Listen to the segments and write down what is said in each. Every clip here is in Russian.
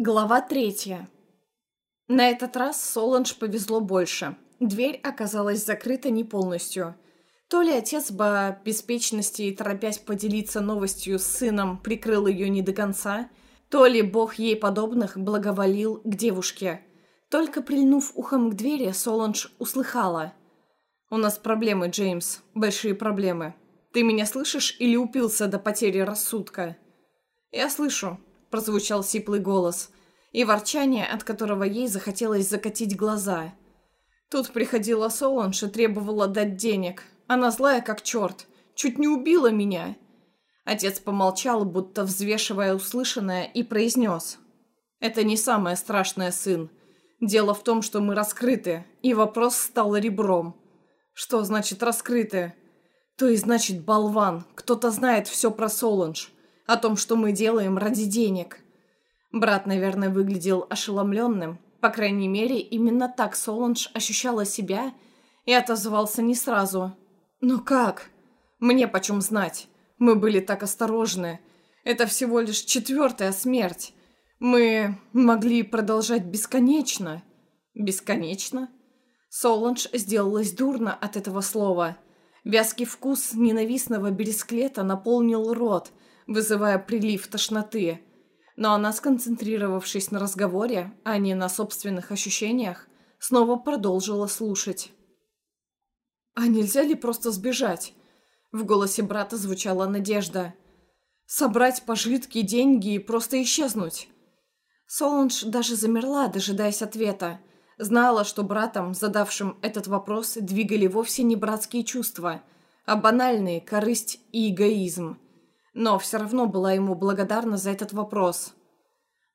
Глава третья. На этот раз Соланж повезло больше. Дверь оказалась закрыта не полностью. То ли отец по беспечности и торопясь поделиться новостью с сыном прикрыл ее не до конца, то ли бог ей подобных благоволил к девушке. Только прильнув ухом к двери, Соланж услыхала. «У нас проблемы, Джеймс. Большие проблемы. Ты меня слышишь или упился до потери рассудка?» «Я слышу», прозвучал сиплый голос, и ворчание, от которого ей захотелось закатить глаза. Тут приходила Соланж и требовала дать денег. Она злая как черт, чуть не убила меня. Отец помолчал, будто взвешивая услышанное, и произнес. «Это не самое страшное, сын. Дело в том, что мы раскрыты, и вопрос стал ребром». «Что значит раскрыты?» «То есть значит болван. Кто-то знает все про Соланж о том, что мы делаем ради денег. Брат, наверное, выглядел ошеломленным. По крайней мере, именно так Соланж ощущала себя и отозвался не сразу. «Ну как? Мне почем знать? Мы были так осторожны. Это всего лишь четвертая смерть. Мы могли продолжать бесконечно». «Бесконечно?» Соланж сделалась дурно от этого слова. Вязкий вкус ненавистного бересклета наполнил рот – вызывая прилив тошноты. Но она, сконцентрировавшись на разговоре, а не на собственных ощущениях, снова продолжила слушать. «А нельзя ли просто сбежать?» В голосе брата звучала надежда. «Собрать пожитки, деньги и просто исчезнуть?» Соланж даже замерла, дожидаясь ответа. Знала, что братом, задавшим этот вопрос, двигали вовсе не братские чувства, а банальные корысть и эгоизм но все равно была ему благодарна за этот вопрос.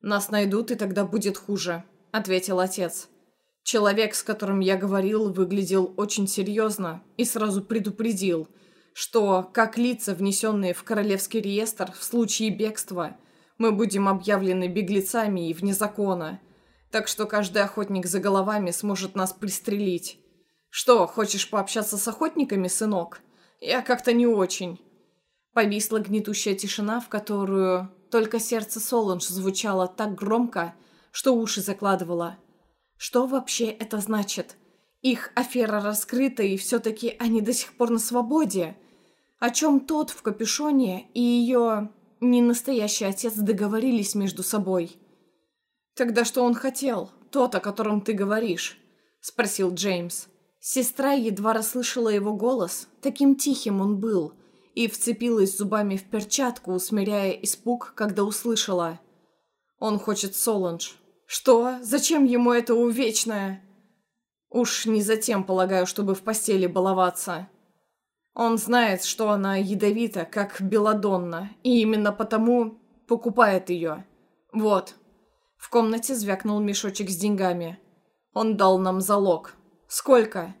«Нас найдут, и тогда будет хуже», — ответил отец. Человек, с которым я говорил, выглядел очень серьезно и сразу предупредил, что, как лица, внесенные в Королевский реестр, в случае бегства, мы будем объявлены беглецами и вне закона. Так что каждый охотник за головами сможет нас пристрелить. Что, хочешь пообщаться с охотниками, сынок? Я как-то не очень. Повисла гнетущая тишина, в которую только сердце Соланж звучало так громко, что уши закладывало. Что вообще это значит? Их афера раскрыта, и все-таки они до сих пор на свободе. О чем тот в капюшоне и ее ненастоящий отец договорились между собой? «Тогда что он хотел? Тот, о котором ты говоришь?» – спросил Джеймс. Сестра едва расслышала его голос, таким тихим он был – и вцепилась зубами в перчатку, усмиряя испуг, когда услышала. «Он хочет Соланж». «Что? Зачем ему это увечное?» «Уж не затем, полагаю, чтобы в постели баловаться». Он знает, что она ядовита, как Беладонна, и именно потому покупает ее. Вот. В комнате звякнул мешочек с деньгами. Он дал нам залог. Сколько?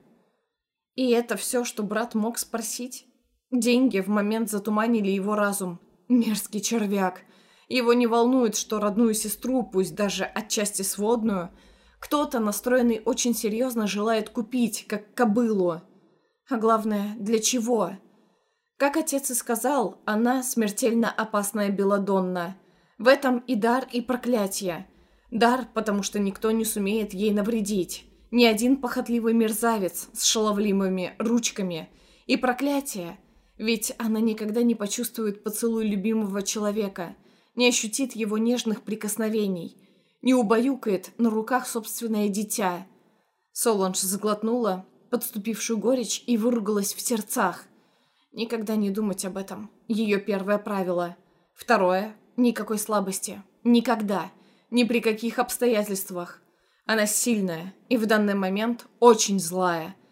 И это все, что брат мог спросить? Деньги в момент затуманили его разум. Мерзкий червяк. Его не волнует, что родную сестру, пусть даже отчасти сводную, кто-то, настроенный очень серьезно, желает купить, как кобылу. А главное, для чего? Как отец и сказал, она смертельно опасная Беладонна. В этом и дар, и проклятие. Дар, потому что никто не сумеет ей навредить. Ни один похотливый мерзавец с шаловливыми ручками. И проклятие, ведь она никогда не почувствует поцелуй любимого человека, не ощутит его нежных прикосновений, не убаюкает на руках собственное дитя. Соланж заглотнула подступившую горечь и выругалась в сердцах. Никогда не думать об этом. Ее первое правило. Второе – никакой слабости. Никогда. Ни при каких обстоятельствах. Она сильная и в данный момент очень злая –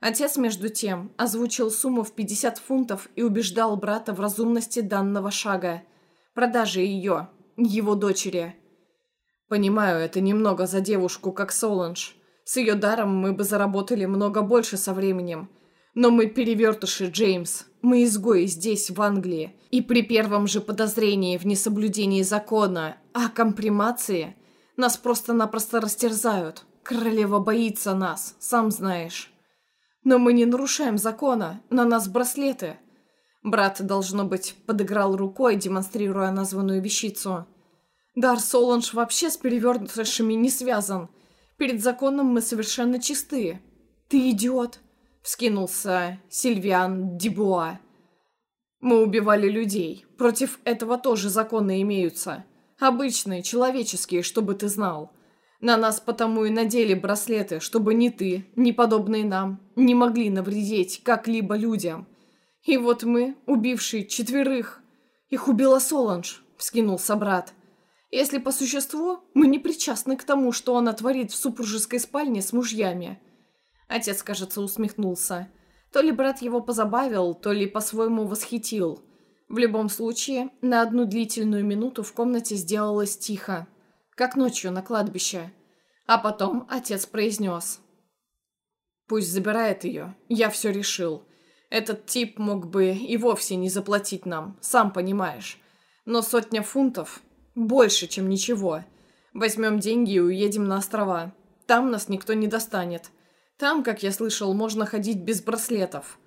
Отец, между тем, озвучил сумму в 50 фунтов и убеждал брата в разумности данного шага. Продажи ее, его дочери. Понимаю, это немного за девушку, как Соланж. С ее даром мы бы заработали много больше со временем. Но мы перевертыши, Джеймс. Мы изгои здесь, в Англии. И при первом же подозрении в несоблюдении закона о компримации нас просто-напросто растерзают. Королева боится нас, сам знаешь. Но мы не нарушаем закона, на нас браслеты. Брат, должно быть, подыграл рукой, демонстрируя названную вещицу. Дар Соланж вообще с перевертышами не связан. Перед законом мы совершенно чисты. Ты идиот, вскинулся Сильвиан Дебуа. Мы убивали людей. Против этого тоже законы имеются. Обычные, человеческие, чтобы ты знал. На нас потому и надели браслеты, чтобы ни ты, ни подобные нам, не могли навредить как-либо людям. И вот мы, убившие четверых, их убила Соланж, вскинулся брат. Если по существу, мы не причастны к тому, что она творит в супружеской спальне с мужьями. Отец, кажется, усмехнулся. То ли брат его позабавил, то ли по-своему восхитил. В любом случае, на одну длительную минуту в комнате сделалось тихо как ночью на кладбище. А потом отец произнес. «Пусть забирает ее, я все решил. Этот тип мог бы и вовсе не заплатить нам, сам понимаешь. Но сотня фунтов – больше, чем ничего. Возьмем деньги и уедем на острова. Там нас никто не достанет. Там, как я слышал, можно ходить без браслетов».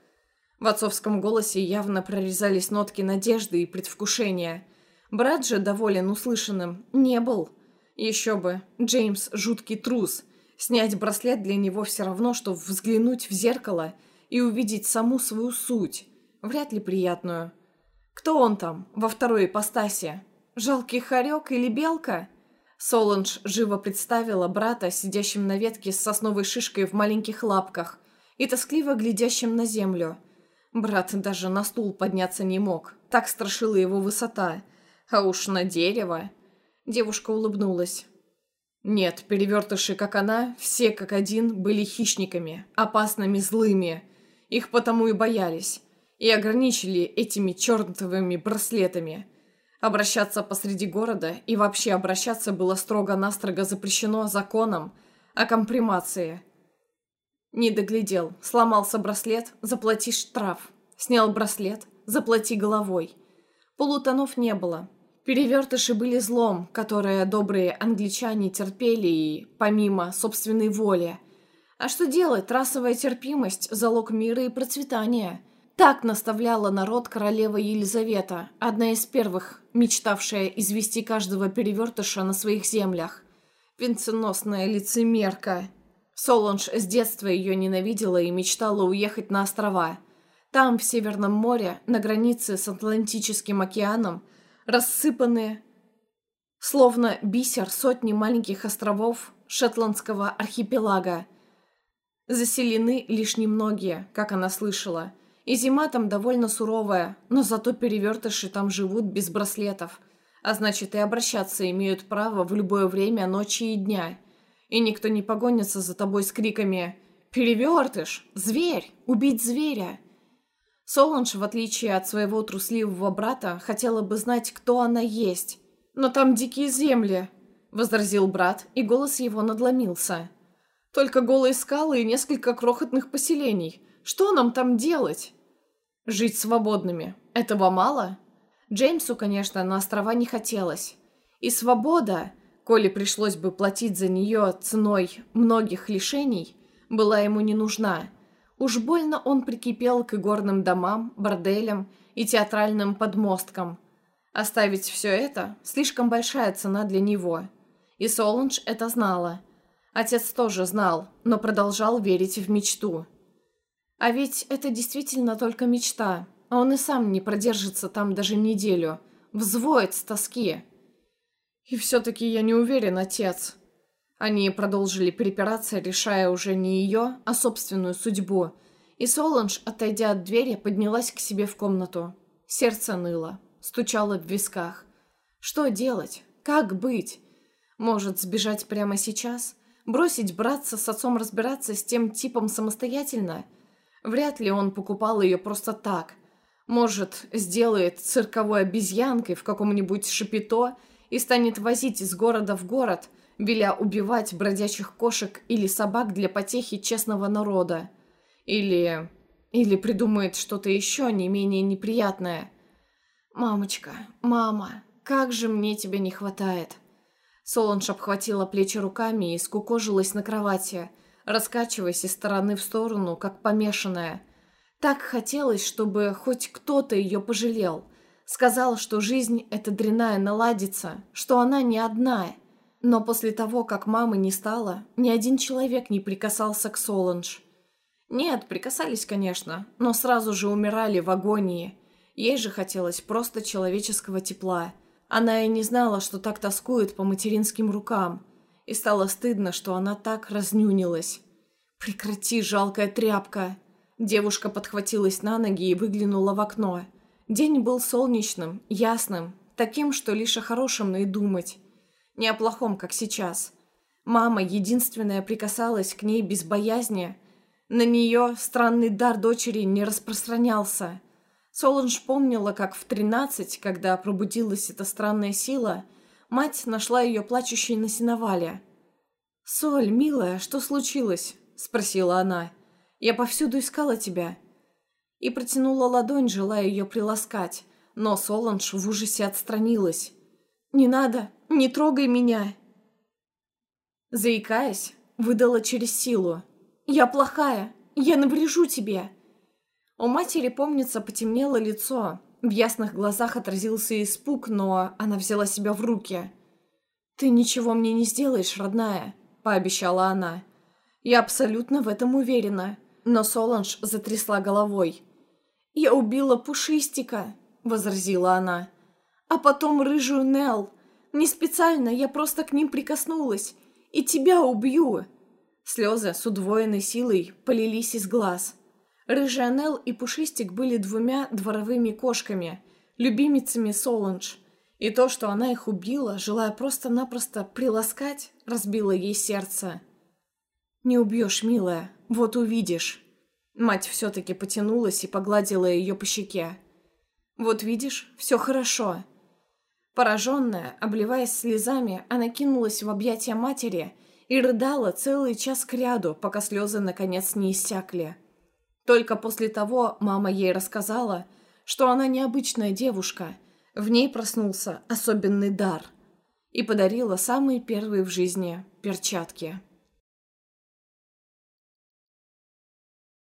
В отцовском голосе явно прорезались нотки надежды и предвкушения. Брат же, доволен услышанным, не был – еще бы, Джеймс – жуткий трус. Снять браслет для него все равно, что взглянуть в зеркало и увидеть саму свою суть. Вряд ли приятную. Кто он там, во второй ипостаси? Жалкий хорек или белка? Соланж живо представила брата, сидящим на ветке с сосновой шишкой в маленьких лапках и тоскливо глядящим на землю. Брат даже на стул подняться не мог, так страшила его высота. А уж на дерево. Девушка улыбнулась. Нет, перевертыши, как она, все как один были хищниками, опасными, злыми. Их потому и боялись. И ограничили этими чертовыми браслетами. Обращаться посреди города и вообще обращаться было строго-настрого запрещено законом о компримации. Не доглядел. Сломался браслет, заплати штраф. Снял браслет, заплати головой. Полутонов не было. Перевертыши были злом, которое добрые англичане терпели и, помимо собственной воли. А что делать? Расовая терпимость – залог мира и процветания. Так наставляла народ королева Елизавета, одна из первых, мечтавшая извести каждого перевертыша на своих землях. Венценосная лицемерка. Солонж с детства ее ненавидела и мечтала уехать на острова. Там, в Северном море, на границе с Атлантическим океаном – рассыпанные, словно бисер сотни маленьких островов Шетландского архипелага. Заселены лишь немногие, как она слышала, и зима там довольно суровая, но зато перевертыши там живут без браслетов, а значит и обращаться имеют право в любое время ночи и дня. И никто не погонится за тобой с криками «Перевертыш! Зверь! Убить зверя!» Соланж, в отличие от своего трусливого брата, хотела бы знать, кто она есть. «Но там дикие земли», — возразил брат, и голос его надломился. «Только голые скалы и несколько крохотных поселений. Что нам там делать?» «Жить свободными. Этого мало?» Джеймсу, конечно, на острова не хотелось. И свобода, коли пришлось бы платить за нее ценой многих лишений, была ему не нужна — Уж больно он прикипел к игорным домам, борделям и театральным подмосткам. Оставить все это – слишком большая цена для него. И Солунж это знала. Отец тоже знал, но продолжал верить в мечту. А ведь это действительно только мечта, а он и сам не продержится там даже неделю. Взвоет с тоски. И все-таки я не уверен, отец. Они продолжили перепираться, решая уже не ее, а собственную судьбу. И Соланж, отойдя от двери, поднялась к себе в комнату. Сердце ныло, стучало в висках. Что делать? Как быть? Может, сбежать прямо сейчас? Бросить браться с отцом разбираться с тем типом самостоятельно? Вряд ли он покупал ее просто так. Может, сделает цирковой обезьянкой в каком-нибудь шапито и станет возить из города в город – веля убивать бродячих кошек или собак для потехи честного народа. Или... или придумает что-то еще не менее неприятное. «Мамочка, мама, как же мне тебя не хватает!» Солонж обхватила плечи руками и скукожилась на кровати, раскачиваясь из стороны в сторону, как помешанная. Так хотелось, чтобы хоть кто-то ее пожалел. Сказал, что жизнь эта дрянная наладится, что она не одна. Но после того, как мамы не стало, ни один человек не прикасался к Соланж. Нет, прикасались, конечно, но сразу же умирали в агонии. Ей же хотелось просто человеческого тепла. Она и не знала, что так тоскует по материнским рукам. И стало стыдно, что она так разнюнилась. «Прекрати, жалкая тряпка!» Девушка подхватилась на ноги и выглянула в окно. День был солнечным, ясным, таким, что лишь о хорошем и думать. Не о плохом, как сейчас. Мама единственная прикасалась к ней без боязни. На нее странный дар дочери не распространялся. Соланж помнила, как в тринадцать, когда пробудилась эта странная сила, мать нашла ее плачущей на сеновале. «Соль, милая, что случилось?» спросила она. «Я повсюду искала тебя». И протянула ладонь, желая ее приласкать, но Соланж в ужасе отстранилась. «Не надо, не трогай меня!» Заикаясь, выдала через силу. «Я плохая, я наврежу тебе!» У матери, помнится, потемнело лицо. В ясных глазах отразился испуг, но она взяла себя в руки. «Ты ничего мне не сделаешь, родная», — пообещала она. Я абсолютно в этом уверена. Но Соланж затрясла головой. «Я убила Пушистика», — возразила она. «А потом рыжую Нел. Не специально, я просто к ним прикоснулась. И тебя убью!» Слезы с удвоенной силой полились из глаз. Рыжая Нел и Пушистик были двумя дворовыми кошками, любимицами Соланж. И то, что она их убила, желая просто-напросто приласкать, разбило ей сердце. «Не убьешь, милая, вот увидишь». Мать все-таки потянулась и погладила ее по щеке. «Вот видишь, все хорошо». Пораженная, обливаясь слезами, она кинулась в объятия матери и рыдала целый час кряду, пока слезы наконец не иссякли. Только после того мама ей рассказала, что она необычная девушка, в ней проснулся особенный дар и подарила самые первые в жизни перчатки.